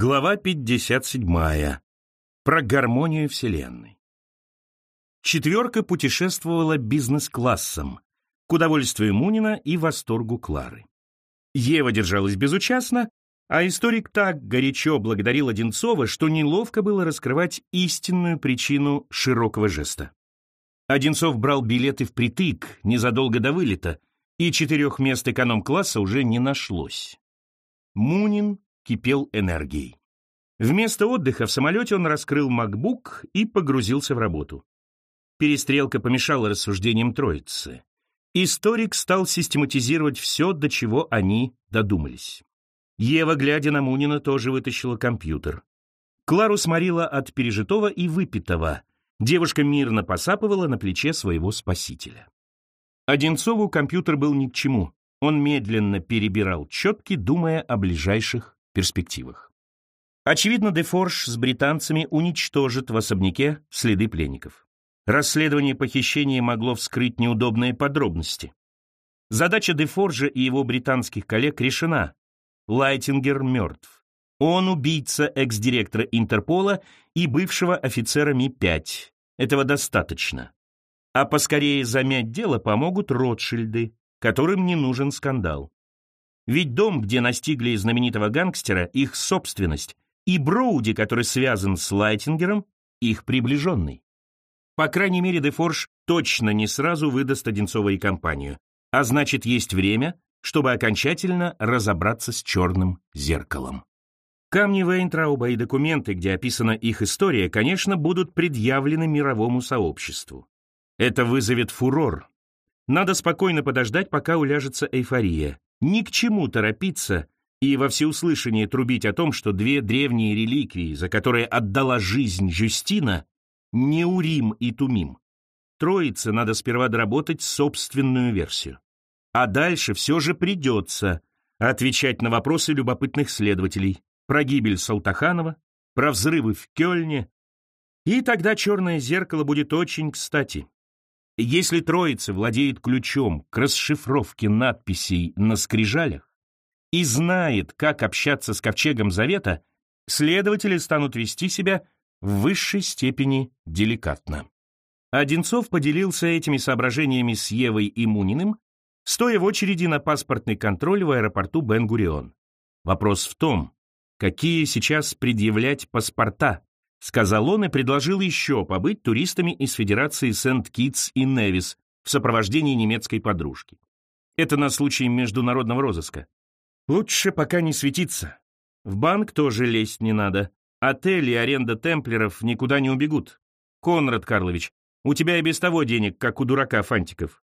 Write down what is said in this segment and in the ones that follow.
Глава 57. Про гармонию Вселенной. Четверка путешествовала бизнес-классом, к удовольствию Мунина и восторгу Клары. Ева держалась безучастно, а историк так горячо благодарил Одинцова, что неловко было раскрывать истинную причину широкого жеста. Одинцов брал билеты впритык незадолго до вылета, и четырех мест эконом-класса уже не нашлось. Мунин кипел энергией. Вместо отдыха в самолете он раскрыл MacBook и погрузился в работу. Перестрелка помешала рассуждениям троицы. Историк стал систематизировать все, до чего они додумались. Ева, глядя на Мунина, тоже вытащила компьютер. Клару сморила от пережитого и выпитого. Девушка мирно посапывала на плече своего спасителя. Одинцову компьютер был ни к чему. Он медленно перебирал четки, думая о ближайших перспективах. Очевидно, Дефорж с британцами уничтожит в особняке следы пленников. Расследование похищения могло вскрыть неудобные подробности. Задача Дефоржа и его британских коллег решена. Лайтингер мертв. Он убийца экс-директора Интерпола и бывшего офицера Ми-5. Этого достаточно. А поскорее замять дело помогут Ротшильды, которым не нужен скандал. Ведь дом, где настигли знаменитого гангстера, их собственность, и Броуди, который связан с Лайтингером, их приближенный. По крайней мере, Дефорж точно не сразу выдаст Одинцова и компанию, а значит, есть время, чтобы окончательно разобраться с черным зеркалом. Камни Вейнтрауба и документы, где описана их история, конечно, будут предъявлены мировому сообществу. Это вызовет фурор. Надо спокойно подождать, пока уляжется эйфория. Ни к чему торопиться и во всеуслышание трубить о том, что две древние реликвии, за которые отдала жизнь Жюстина, Неурим и Тумим. Троице надо сперва доработать собственную версию. А дальше все же придется отвечать на вопросы любопытных следователей про гибель Салтаханова, про взрывы в Кёльне, и тогда черное зеркало будет очень кстати. Если троица владеет ключом к расшифровке надписей на скрижалях и знает, как общаться с ковчегом завета, следователи станут вести себя в высшей степени деликатно. Одинцов поделился этими соображениями с Евой и Муниным, стоя в очереди на паспортный контроль в аэропорту Бен-Гурион. Вопрос в том, какие сейчас предъявлять паспорта, — сказал он и предложил еще побыть туристами из Федерации Сент-Китс и Невис в сопровождении немецкой подружки. Это на случай международного розыска. Лучше пока не светиться. В банк тоже лезть не надо. Отель и аренда темплеров никуда не убегут. Конрад Карлович, у тебя и без того денег, как у дурака Фантиков.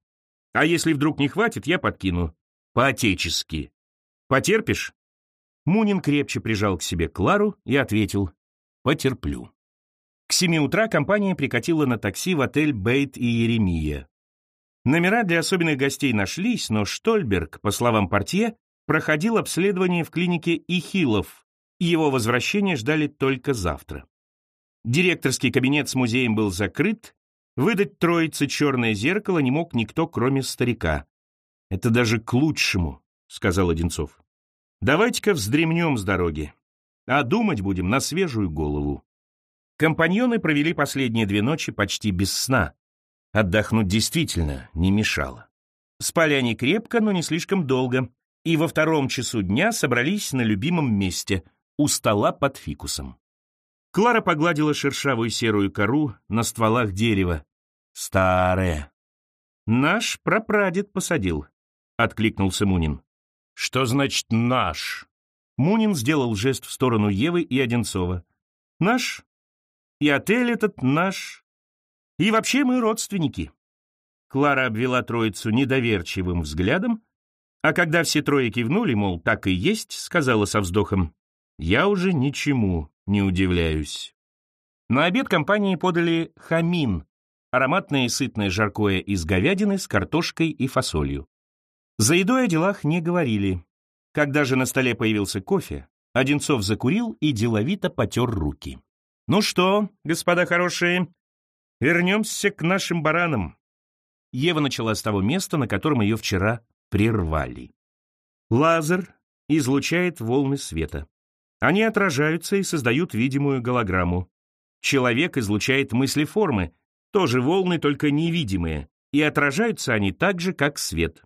А если вдруг не хватит, я подкину. По-отечески. Потерпишь? Мунин крепче прижал к себе Клару и ответил Потерплю. К семи утра компания прикатила на такси в отель «Бейт и Еремия». Номера для особенных гостей нашлись, но Штольберг, по словам портье, проходил обследование в клинике Ихилов, и его возвращение ждали только завтра. Директорский кабинет с музеем был закрыт, выдать троице черное зеркало не мог никто, кроме старика. «Это даже к лучшему», — сказал Одинцов. «Давайте-ка вздремнем с дороги а думать будем на свежую голову. Компаньоны провели последние две ночи почти без сна. Отдохнуть действительно не мешало. Спали они крепко, но не слишком долго, и во втором часу дня собрались на любимом месте, у стола под фикусом. Клара погладила шершавую серую кору на стволах дерева. Старое. «Наш прапрадед посадил», — откликнулся Мунин. «Что значит «наш»?» Мунин сделал жест в сторону Евы и Одинцова. «Наш. И отель этот наш. И вообще мы родственники». Клара обвела троицу недоверчивым взглядом, а когда все трое кивнули, мол, так и есть, сказала со вздохом, «Я уже ничему не удивляюсь». На обед компании подали хамин, ароматное и сытное жаркое из говядины с картошкой и фасолью. За едой о делах не говорили. Когда же на столе появился кофе, Одинцов закурил и деловито потер руки. «Ну что, господа хорошие, вернемся к нашим баранам». Ева начала с того места, на котором ее вчера прервали. Лазер излучает волны света. Они отражаются и создают видимую голограмму. Человек излучает мысли формы, тоже волны, только невидимые, и отражаются они так же, как свет.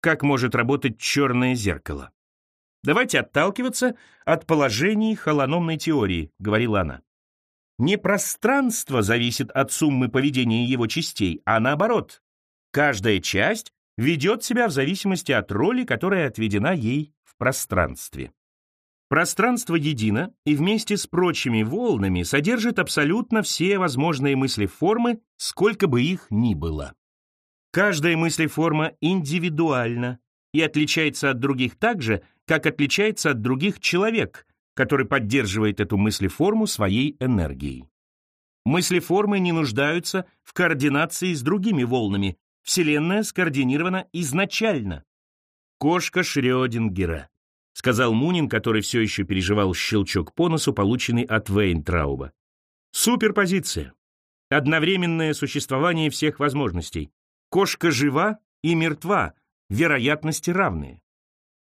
Как может работать черное зеркало? Давайте отталкиваться от положений холономной теории, говорила она. Не пространство зависит от суммы поведения его частей, а наоборот. Каждая часть ведет себя в зависимости от роли, которая отведена ей в пространстве. Пространство едино и вместе с прочими волнами содержит абсолютно все возможные мысли-формы, сколько бы их ни было. Каждая мыслеформа индивидуальна и отличается от других так же, как отличается от других человек, который поддерживает эту мыслеформу своей энергией. Мыслеформы не нуждаются в координации с другими волнами. Вселенная скоординирована изначально. «Кошка Шрёдингера», — сказал Мунин, который все еще переживал щелчок по носу, полученный от Вейнтрауба. «Суперпозиция. Одновременное существование всех возможностей. Кошка жива и мертва, вероятности равные.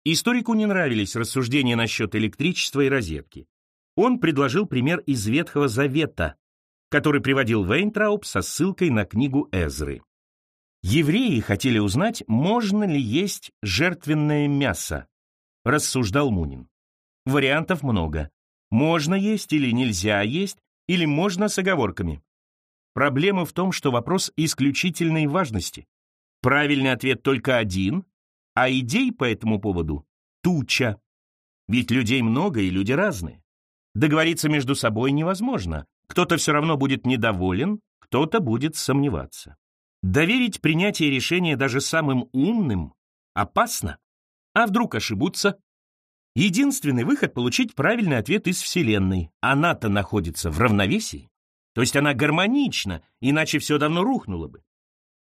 Историку не нравились рассуждения насчет электричества и розетки. Он предложил пример из Ветхого Завета, который приводил Вейнтрауб со ссылкой на книгу Эзры. Евреи хотели узнать, можно ли есть жертвенное мясо, рассуждал Мунин. Вариантов много. Можно есть или нельзя есть, или можно с оговорками. Проблема в том, что вопрос исключительной важности. Правильный ответ только один, а идей по этому поводу туча. Ведь людей много и люди разные. Договориться между собой невозможно. Кто-то все равно будет недоволен, кто-то будет сомневаться. Доверить принятие решения даже самым умным опасно. А вдруг ошибутся? Единственный выход — получить правильный ответ из Вселенной. Она-то находится в равновесии. То есть она гармонична, иначе все давно рухнуло бы.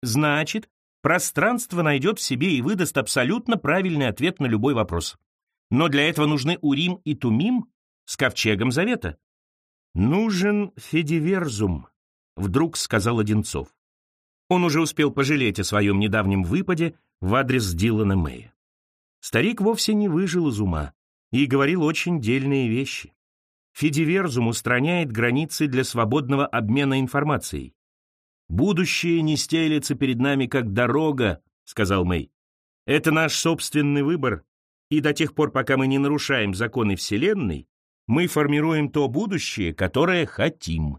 Значит, пространство найдет в себе и выдаст абсолютно правильный ответ на любой вопрос. Но для этого нужны Урим и Тумим с ковчегом Завета. «Нужен Федиверзум», — вдруг сказал Одинцов. Он уже успел пожалеть о своем недавнем выпаде в адрес Дилана Мэя. Старик вовсе не выжил из ума и говорил очень дельные вещи. Федиверзум устраняет границы для свободного обмена информацией. «Будущее не стелется перед нами как дорога», — сказал Мэй. «Это наш собственный выбор, и до тех пор, пока мы не нарушаем законы Вселенной, мы формируем то будущее, которое хотим».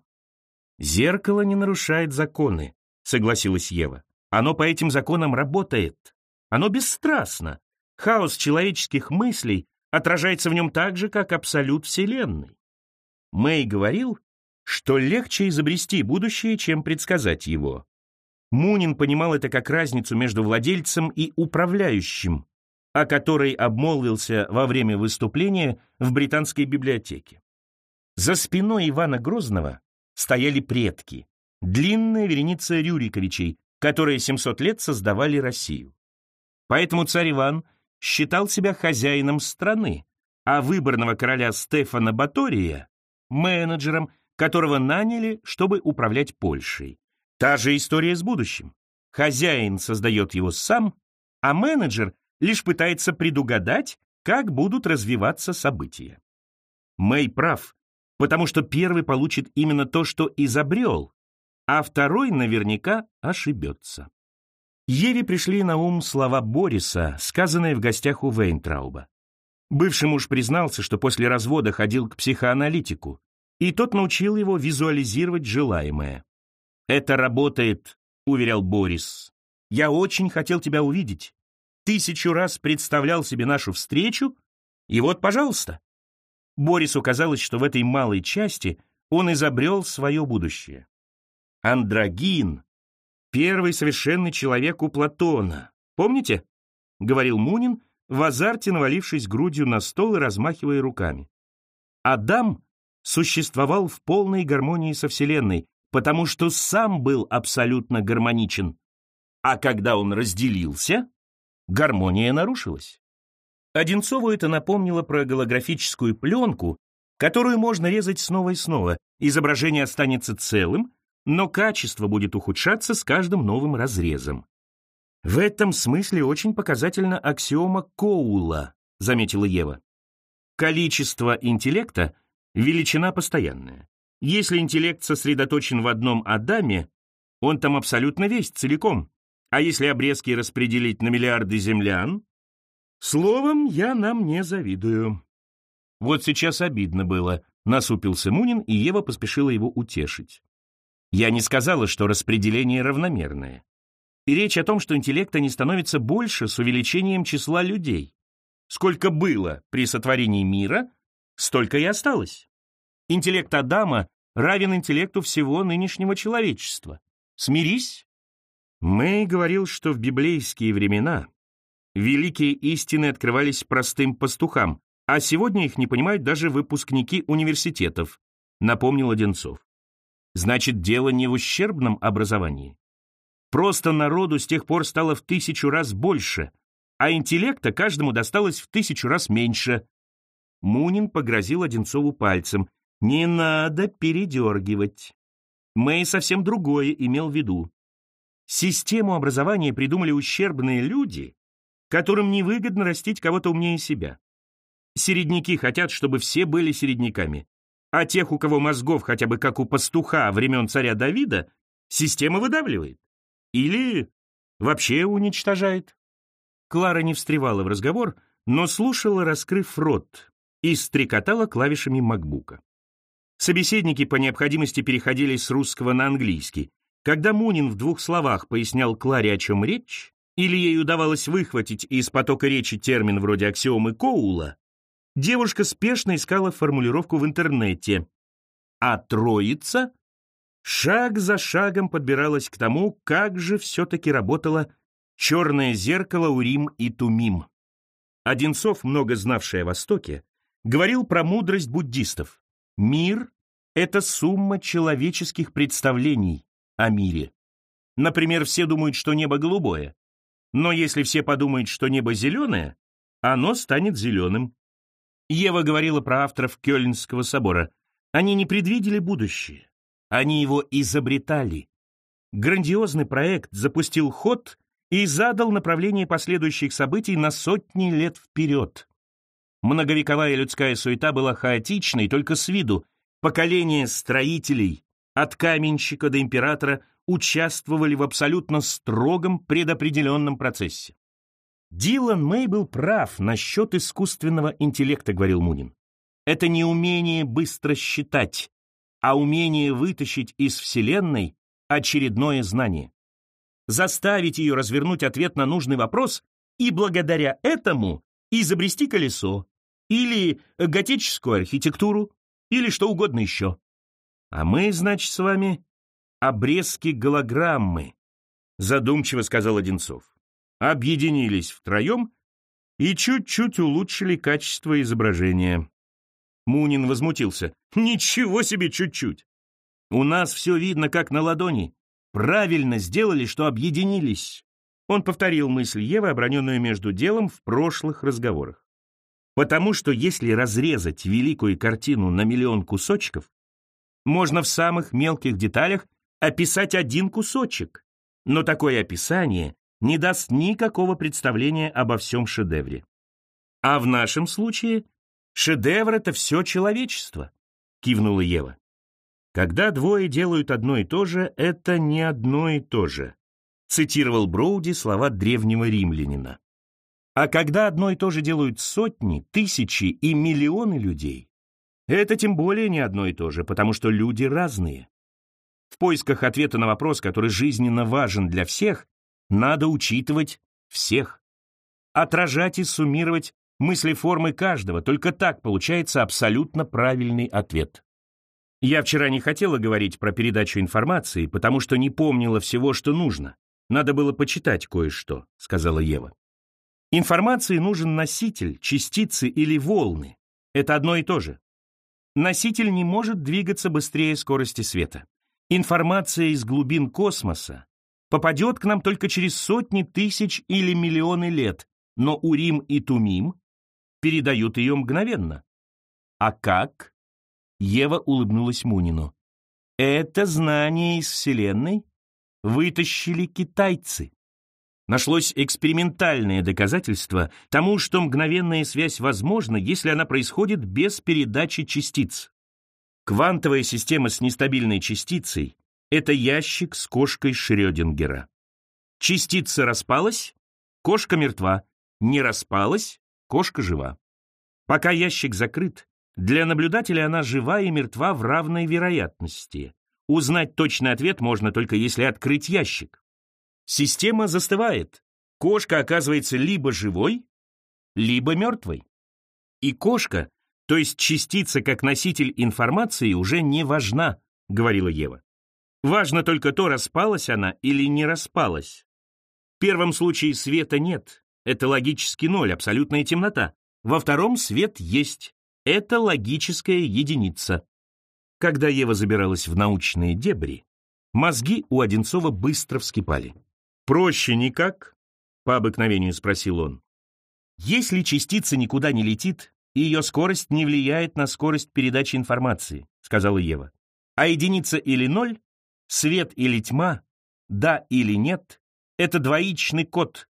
«Зеркало не нарушает законы», — согласилась Ева. «Оно по этим законам работает. Оно бесстрастно. Хаос человеческих мыслей отражается в нем так же, как абсолют Вселенной. Мэй говорил, что легче изобрести будущее, чем предсказать его. Мунин понимал это как разницу между владельцем и управляющим, о которой обмолвился во время выступления в британской библиотеке. За спиной Ивана Грозного стояли предки, длинная вереница Рюриковичей, которые 700 лет создавали Россию. Поэтому царь Иван считал себя хозяином страны, а выборного короля Стефана Батория менеджером, которого наняли, чтобы управлять Польшей. Та же история с будущим. Хозяин создает его сам, а менеджер лишь пытается предугадать, как будут развиваться события. Мэй прав, потому что первый получит именно то, что изобрел, а второй наверняка ошибется. Еве пришли на ум слова Бориса, сказанные в гостях у Вейнтрауба. Бывший муж признался, что после развода ходил к психоаналитику, и тот научил его визуализировать желаемое. «Это работает», — уверял Борис. «Я очень хотел тебя увидеть. Тысячу раз представлял себе нашу встречу, и вот, пожалуйста». Борису казалось, что в этой малой части он изобрел свое будущее. Андрогин — первый совершенный человек у Платона. Помните? — говорил Мунин, в азарте навалившись грудью на стол и размахивая руками. Адам существовал в полной гармонии со Вселенной, потому что сам был абсолютно гармоничен. А когда он разделился, гармония нарушилась. Одинцову это напомнило про голографическую пленку, которую можно резать снова и снова. Изображение останется целым, но качество будет ухудшаться с каждым новым разрезом. В этом смысле очень показательна аксиома Коула, заметила Ева. Количество интеллекта — величина постоянная. Если интеллект сосредоточен в одном Адаме, он там абсолютно весь, целиком. А если обрезки распределить на миллиарды землян? Словом, я нам не завидую. Вот сейчас обидно было. Насупился Мунин, и Ева поспешила его утешить. Я не сказала, что распределение равномерное. И речь о том, что интеллекта не становится больше с увеличением числа людей. Сколько было при сотворении мира, столько и осталось. Интеллект Адама равен интеллекту всего нынешнего человечества. Смирись. Мэй говорил, что в библейские времена великие истины открывались простым пастухам, а сегодня их не понимают даже выпускники университетов, напомнил Одинцов. Значит, дело не в ущербном образовании. Просто народу с тех пор стало в тысячу раз больше, а интеллекта каждому досталось в тысячу раз меньше. Мунин погрозил Одинцову пальцем. Не надо передергивать. Мэй совсем другое имел в виду. Систему образования придумали ущербные люди, которым невыгодно растить кого-то умнее себя. Середняки хотят, чтобы все были середняками. А тех, у кого мозгов хотя бы как у пастуха времен царя Давида, система выдавливает. Или вообще уничтожает. Клара не встревала в разговор, но слушала, раскрыв рот, и стрекотала клавишами макбука. Собеседники по необходимости переходили с русского на английский. Когда Мунин в двух словах пояснял Кларе, о чем речь, или ей удавалось выхватить из потока речи термин вроде аксиомы Коула, девушка спешно искала формулировку в интернете. А троица шаг за шагом подбиралась к тому, как же все-таки работало черное зеркало Урим и Тумим. Одинцов, много знавший о Востоке, говорил про мудрость буддистов. Мир — это сумма человеческих представлений о мире. Например, все думают, что небо голубое. Но если все подумают, что небо зеленое, оно станет зеленым. Ева говорила про авторов Кёльнского собора. Они не предвидели будущее. Они его изобретали. Грандиозный проект запустил ход и задал направление последующих событий на сотни лет вперед. Многовековая людская суета была хаотичной только с виду. Поколения строителей, от каменщика до императора, участвовали в абсолютно строгом предопределенном процессе. Дилан Мэй был прав насчет искусственного интеллекта, говорил Мунин. Это не умение быстро считать, а умение вытащить из Вселенной очередное знание. Заставить ее развернуть ответ на нужный вопрос и благодаря этому изобрести колесо, или готическую архитектуру, или что угодно еще. А мы, значит, с вами обрезки голограммы, задумчиво сказал Одинцов. Объединились втроем и чуть-чуть улучшили качество изображения. Мунин возмутился. Ничего себе чуть-чуть. У нас все видно как на ладони. Правильно сделали, что объединились. Он повторил мысль Евы, оброненную между делом в прошлых разговорах. Потому что если разрезать великую картину на миллион кусочков, можно в самых мелких деталях описать один кусочек, но такое описание не даст никакого представления обо всем шедевре. А в нашем случае шедевр — это все человечество, кивнула Ева. Когда двое делают одно и то же, это не одно и то же, цитировал Броуди слова древнего римлянина. А когда одно и то же делают сотни, тысячи и миллионы людей, это тем более не одно и то же, потому что люди разные. В поисках ответа на вопрос, который жизненно важен для всех, надо учитывать всех. Отражать и суммировать мысли формы каждого, только так получается абсолютно правильный ответ. Я вчера не хотела говорить про передачу информации, потому что не помнила всего, что нужно. Надо было почитать кое-что, сказала Ева. Информации нужен носитель, частицы или волны. Это одно и то же. Носитель не может двигаться быстрее скорости света. Информация из глубин космоса попадет к нам только через сотни тысяч или миллионы лет, но Урим и Тумим передают ее мгновенно. А как? Ева улыбнулась Мунину. Это знание из Вселенной вытащили китайцы. Нашлось экспериментальное доказательство тому, что мгновенная связь возможна, если она происходит без передачи частиц. Квантовая система с нестабильной частицей — это ящик с кошкой Шрёдингера. Частица распалась, кошка мертва, не распалась, кошка жива. Пока ящик закрыт, для наблюдателя она жива и мертва в равной вероятности. Узнать точный ответ можно только если открыть ящик. Система застывает. Кошка оказывается либо живой, либо мертвой. И кошка, то есть частица как носитель информации, уже не важна, говорила Ева. Важно только то, распалась она или не распалась. В первом случае света нет, это логический ноль, абсолютная темнота. Во втором свет есть, это логическая единица. Когда Ева забиралась в научные дебри, мозги у Одинцова быстро вскипали. «Проще никак?» — по обыкновению спросил он. «Если частица никуда не летит, ее скорость не влияет на скорость передачи информации», — сказала Ева. «А единица или ноль, свет или тьма, да или нет — это двоичный код,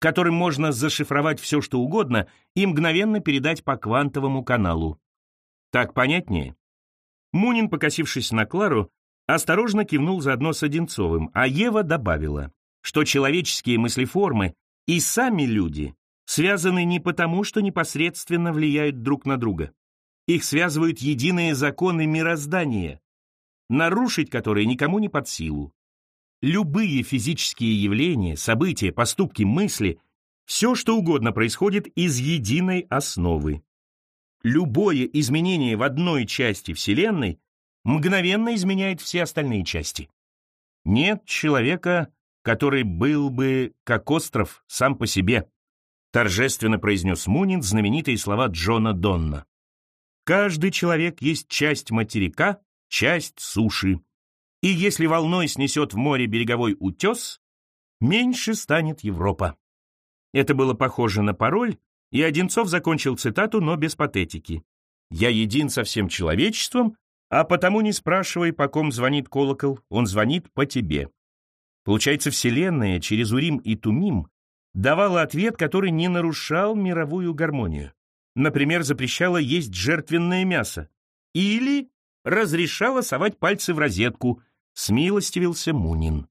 которым можно зашифровать все, что угодно, и мгновенно передать по квантовому каналу. Так понятнее?» Мунин, покосившись на Клару, осторожно кивнул заодно с Одинцовым, а Ева добавила что человеческие мыслеформы и сами люди связаны не потому, что непосредственно влияют друг на друга. Их связывают единые законы мироздания, нарушить которые никому не под силу. Любые физические явления, события, поступки, мысли, все что угодно происходит из единой основы. Любое изменение в одной части Вселенной мгновенно изменяет все остальные части. Нет человека который был бы как остров сам по себе, торжественно произнес Мунин знаменитые слова Джона Донна. Каждый человек есть часть материка, часть суши. И если волной снесет в море береговой утес, меньше станет Европа. Это было похоже на пароль, и Одинцов закончил цитату, но без патетики. «Я един со всем человечеством, а потому не спрашивай, по ком звонит колокол, он звонит по тебе». Получается, Вселенная через Урим и Тумим давала ответ, который не нарушал мировую гармонию. Например, запрещала есть жертвенное мясо. Или разрешала совать пальцы в розетку, смилостивился Мунин.